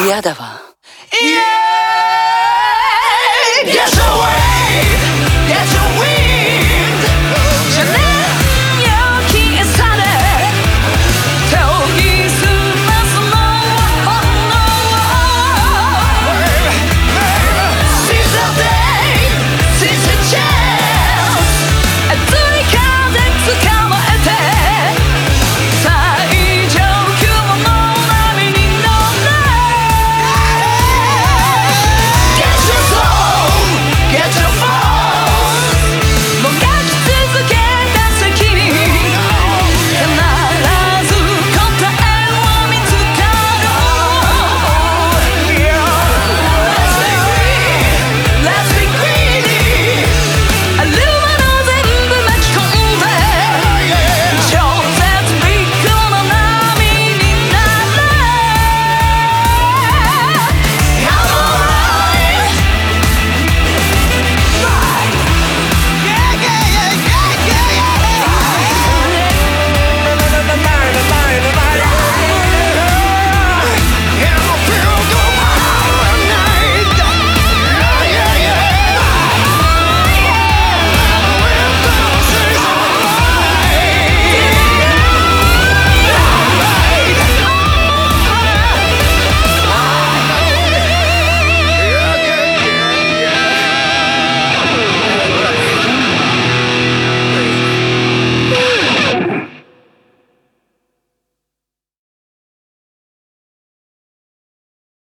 嫌だわ。